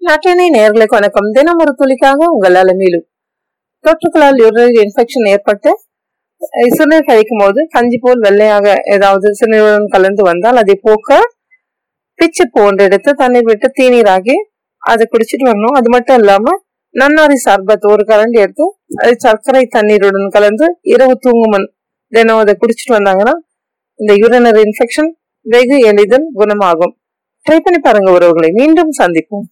நாட்டினை நேர்களுக்கு வணக்கம். தினம் ஒரு துளிக்காக உங்கள் அலமையிலும் தொற்றுக்களால் யூரினரி இன்ஃபெக்ஷன் ஏற்பட்டு சிறுநீர் கழிக்கும் போது கஞ்சி போல் வெள்ளையாக ஏதாவது சிறுநீருடன் கலந்து வந்தால் அதை போக்க பிச்சு போன்று எடுத்து தண்ணீர் விட்டு தீநீராகி அதை குடிச்சிட்டு வரணும். அது மட்டும் இல்லாம நன்னாரி சர்பத் ஒரு கரண்டி எடுத்து அது சர்க்கரை தண்ணீருடன் கலந்து இரவு தூங்குமன் தினம் அதை குடிச்சிட்டு வந்தாங்கன்னா இந்த யூரினரி இன்ஃபெக்ஷன் வெகு எளிதில் குணமாகும். ட்ரை பண்ணி பாருங்க உறவுகளை. மீண்டும் சந்திப்போம்.